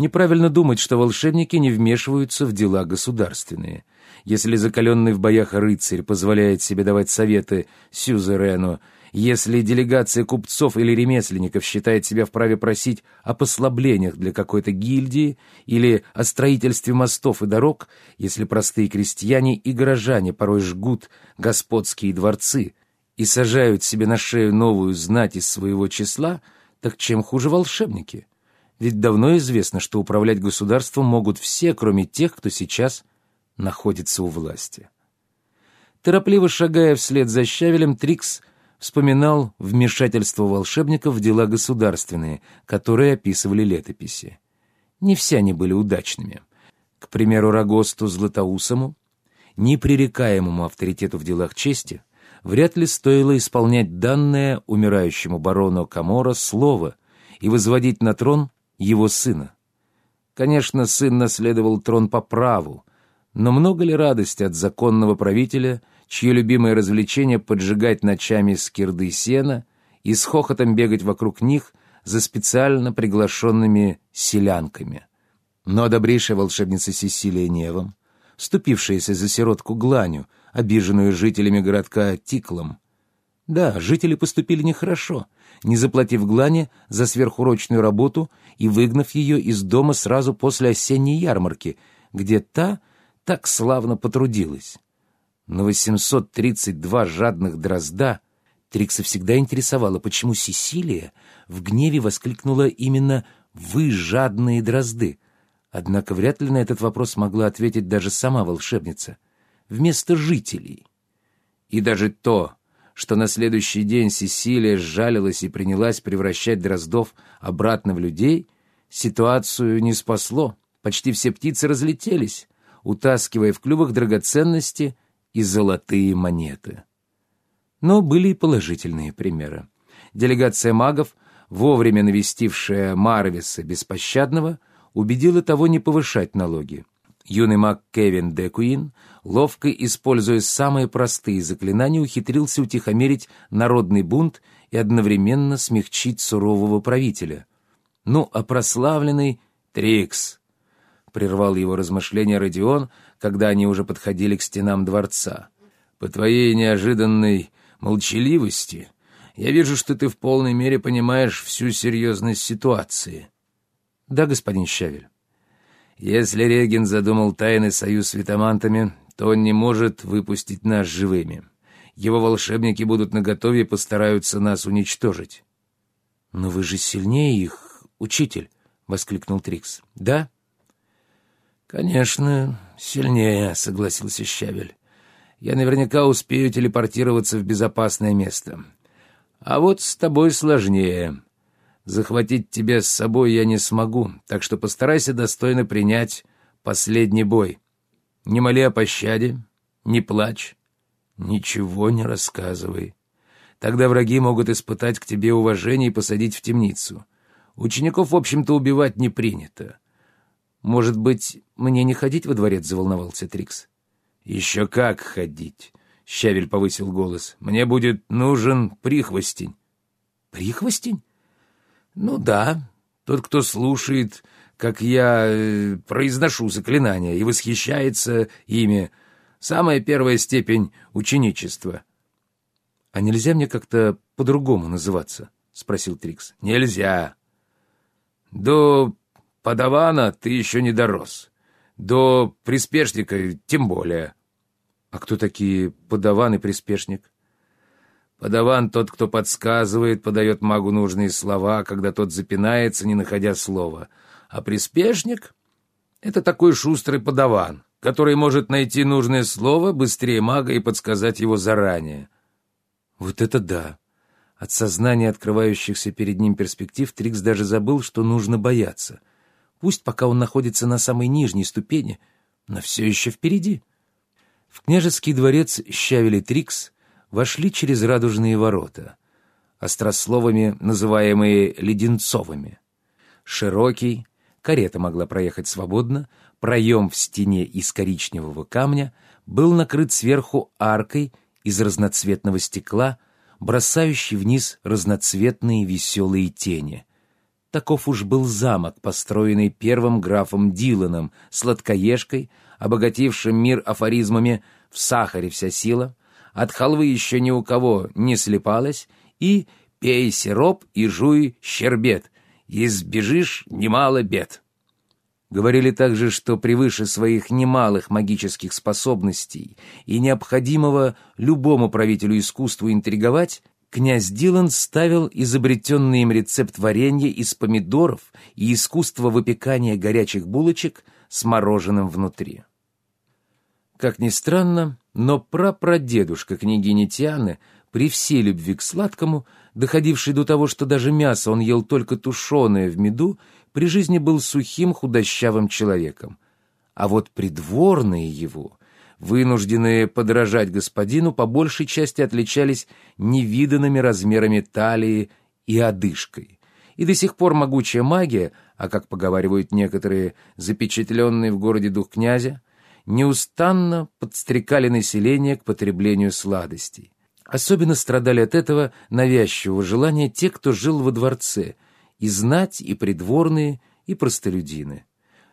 Неправильно думать, что волшебники не вмешиваются в дела государственные. Если закаленный в боях рыцарь позволяет себе давать советы сюзерену, если делегация купцов или ремесленников считает себя вправе просить о послаблениях для какой-то гильдии или о строительстве мостов и дорог, если простые крестьяне и горожане порой жгут господские дворцы и сажают себе на шею новую знать из своего числа, так чем хуже волшебники? Ведь давно известно, что управлять государством могут все, кроме тех, кто сейчас находится у власти. Торопливо шагая вслед за Щавелем, Трикс вспоминал вмешательство волшебников в дела государственные, которые описывали летописи. Не все они были удачными. К примеру, Рогосту Златоусому, непререкаемому авторитету в делах чести, вряд ли стоило исполнять данное умирающему барону Камора слово и возводить на трон его сына. Конечно, сын наследовал трон по праву, но много ли радости от законного правителя, чье любимое развлечение — поджигать ночами скирды сена и с хохотом бегать вокруг них за специально приглашенными селянками? Но добрейшая волшебница Сесилия Невом, вступившаяся за сиротку Гланю, обиженную жителями городка Тиклом, да, жители поступили нехорошо — не заплатив Глане за сверхурочную работу и выгнав ее из дома сразу после осенней ярмарки, где та так славно потрудилась. На 832 жадных дрозда Трикса всегда интересовало, почему Сесилия в гневе воскликнула именно «Вы жадные дрозды!» Однако вряд ли на этот вопрос могла ответить даже сама волшебница. Вместо жителей. И даже то, что на следующий день Сесилия сжалилась и принялась превращать дроздов обратно в людей, ситуацию не спасло. Почти все птицы разлетелись, утаскивая в клювах драгоценности и золотые монеты. Но были и положительные примеры. Делегация магов, вовремя навестившая Марвиса Беспощадного, убедила того не повышать налоги. Юный маг Кевин Декуин, ловко используя самые простые заклинания, ухитрился утихомирить народный бунт и одновременно смягчить сурового правителя. Ну, а прославленный Трикс прервал его размышления Родион, когда они уже подходили к стенам дворца. «По твоей неожиданной молчаливости я вижу, что ты в полной мере понимаешь всю серьезность ситуации». «Да, господин Щавель». Если Реген задумал тайный союз с витамантами, то он не может выпустить нас живыми. Его волшебники будут наготове и постараются нас уничтожить. — Но вы же сильнее их, учитель! — воскликнул Трикс. — Да? — Конечно, сильнее, — согласился Щавель. — Я наверняка успею телепортироваться в безопасное место. А вот с тобой сложнее. Захватить тебя с собой я не смогу, так что постарайся достойно принять последний бой. Не моли о пощаде, не плачь, ничего не рассказывай. Тогда враги могут испытать к тебе уважение и посадить в темницу. Учеников, в общем-то, убивать не принято. Может быть, мне не ходить во дворец, заволновался Трикс. Еще как ходить, Щавель повысил голос. Мне будет нужен прихвостень. Прихвостень? Ну да, тот, кто слушает, как я э, произношу заклинания и восхищается ими. Самая первая степень ученичества. — А нельзя мне как-то по-другому называться? — спросил Трикс. — Нельзя. До подавана ты еще не дорос. До приспешника тем более. — А кто такие подаван и приспешник? Подаван тот, кто подсказывает, подает магу нужные слова, когда тот запинается, не находя слова. А приспешник — это такой шустрый подаван, который может найти нужное слово быстрее мага и подсказать его заранее. Вот это да! От сознания открывающихся перед ним перспектив Трикс даже забыл, что нужно бояться. Пусть пока он находится на самой нижней ступени, но все еще впереди. В княжеский дворец щавили Трикс — вошли через радужные ворота, острословами называемые Леденцовыми. Широкий, карета могла проехать свободно, проем в стене из коричневого камня был накрыт сверху аркой из разноцветного стекла, бросающей вниз разноцветные веселые тени. Таков уж был замок, построенный первым графом Диланом, сладкоежкой, обогатившим мир афоризмами «в сахаре вся сила», «от халвы еще ни у кого не слепалась» и «пей сироп и жуй щербет, избежишь немало бед». Говорили также, что превыше своих немалых магических способностей и необходимого любому правителю искусству интриговать, князь Дилан ставил изобретенный им рецепт варенья из помидоров и искусство выпекания горячих булочек с мороженым внутри. Как ни странно, но прапрадедушка княгини Тианы, при всей любви к сладкому, доходивший до того, что даже мясо он ел только тушеное в меду, при жизни был сухим худощавым человеком. А вот придворные его, вынужденные подражать господину, по большей части отличались невиданными размерами талии и одышкой. И до сих пор могучая магия, а, как поговаривают некоторые запечатленные в городе дух князя, неустанно подстрекали население к потреблению сладостей. Особенно страдали от этого навязчивого желания те, кто жил во дворце — и знать, и придворные, и простолюдины.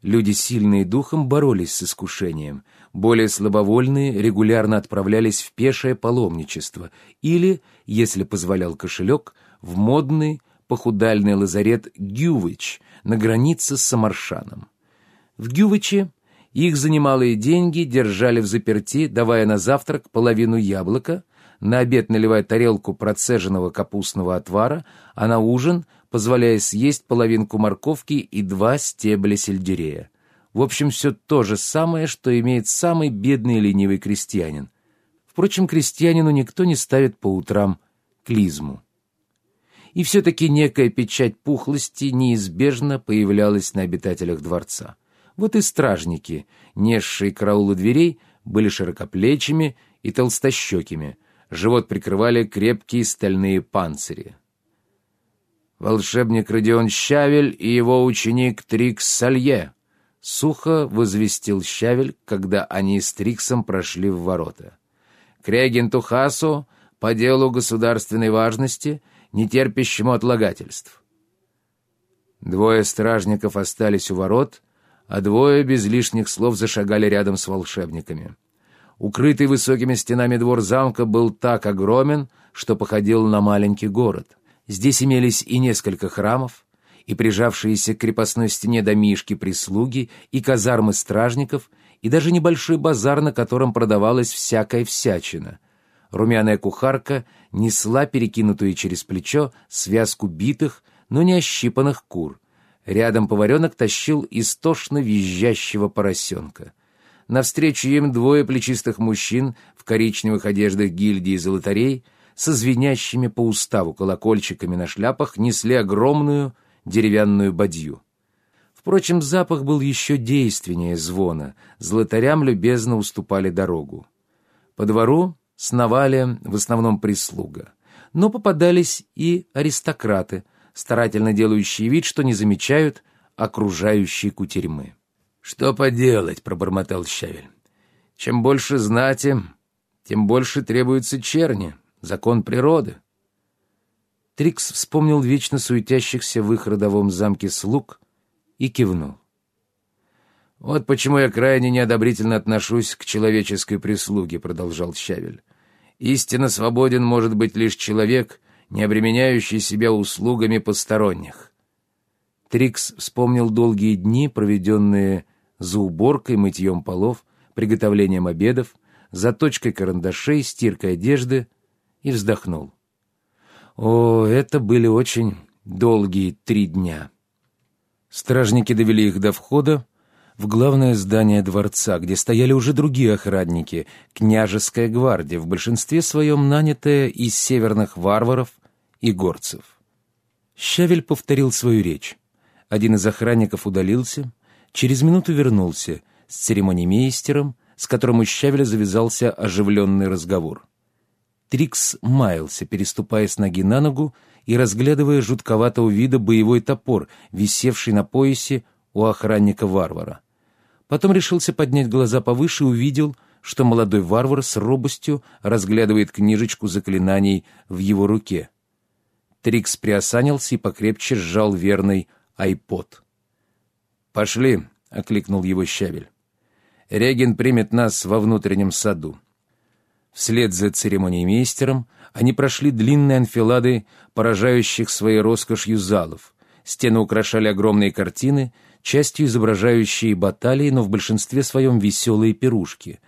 Люди, сильные духом, боролись с искушением. Более слабовольные регулярно отправлялись в пешее паломничество или, если позволял кошелек, в модный похудальный лазарет Гювич на границе с Самаршаном. В Гювиче их за немалые деньги держали в заперти, давая на завтрак половину яблока, на обед наливая тарелку процеженного капустного отвара, а на ужин позволяя съесть половинку морковки и два стебля сельдерея. В общем, все то же самое, что имеет самый бедный и ленивый крестьянин. Впрочем, крестьянину никто не ставит по утрам клизму. И все-таки некая печать пухлости неизбежно появлялась на обитателях дворца. Вот и стражники, несшие караулы дверей, были широкоплечими и толстощекими, живот прикрывали крепкие стальные панцири. Волшебник Родион Щавель и его ученик Трикс Салье, сухо возвестил Щавель, когда они с Триксом прошли в ворота. К регенту Хасу по делу государственной важности, не терпящему отлагательств. Двое стражников остались у ворот, а двое без лишних слов зашагали рядом с волшебниками. Укрытый высокими стенами двор замка был так огромен, что походил на маленький город. Здесь имелись и несколько храмов, и прижавшиеся к крепостной стене домишки прислуги, и казармы стражников, и даже небольшой базар, на котором продавалась всякая всячина. Румяная кухарка несла перекинутую через плечо связку битых, но не ощипанных кур. Рядом поваренок тащил истошно визжащего поросенка. Навстречу им двое плечистых мужчин в коричневых одеждах гильдии золотарей со звенящими по уставу колокольчиками на шляпах несли огромную деревянную бадью. Впрочем, запах был еще действеннее звона, золотарям любезно уступали дорогу. По двору сновали в основном прислуга, но попадались и аристократы, старательно делающие вид, что не замечают окружающей кутерьмы. «Что поделать?» — пробормотал Щавель. «Чем больше знати, тем больше требуется черни. Закон природы». Трикс вспомнил вечно суетящихся в их родовом замке слуг и кивнул. «Вот почему я крайне неодобрительно отношусь к человеческой прислуге», — продолжал Щавель. «Истинно свободен может быть лишь человек, не обременяющий себя услугами посторонних». Трикс вспомнил долгие дни, проведенные за уборкой, мытьем полов, приготовлением обедов, заточкой карандашей, стиркой одежды, и вздохнул. О, это были очень долгие три дня. Стражники довели их до входа в главное здание дворца, где стояли уже другие охранники, княжеская гвардия, в большинстве своем нанятая из северных варваров и горцев. Щавель повторил свою речь. Один из охранников удалился, через минуту вернулся с церемонимейстером, с которым у Щавеля завязался оживленный разговор. Трикс маялся, переступая с ноги на ногу и разглядывая жутковатого вида боевой топор, висевший на поясе у охранника-варвара. Потом решился поднять глаза повыше и увидел, что молодой варвар с робостью разглядывает книжечку заклинаний в его руке. Трикс приосанился и покрепче сжал верный айпод. «Пошли», — окликнул его щавель. «Реген примет нас во внутреннем саду». Вслед за церемониймейстером они прошли длинные анфилады, поражающих своей роскошью залов. Стены украшали огромные картины, частью изображающие баталии, но в большинстве своем веселые пирушки.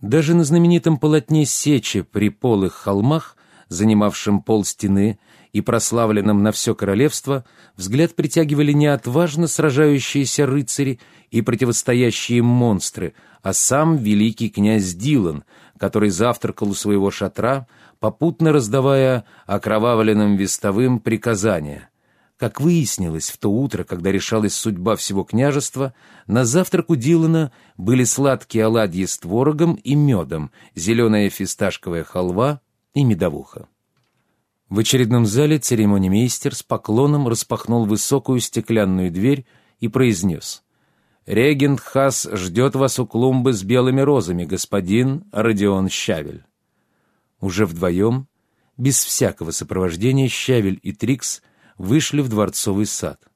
Даже на знаменитом полотне Сечи при полых холмах, занимавшем пол стены и прославленном на все королевство, взгляд притягивали не отважно сражающиеся рыцари и противостоящие монстры, а сам великий князь Дилан, который завтракал у своего шатра, попутно раздавая окровавленным вестовым приказания. Как выяснилось в то утро, когда решалась судьба всего княжества, на завтрак у Дилана были сладкие оладьи с творогом и медом, зеленая фисташковая халва и медовуха. В очередном зале церемонимейстер с поклоном распахнул высокую стеклянную дверь и произнес «Регент Хас ждет вас у клумбы с белыми розами, господин Родион Щавель». Уже вдвоем, без всякого сопровождения, Щавель и Трикс вышли в дворцовый сад.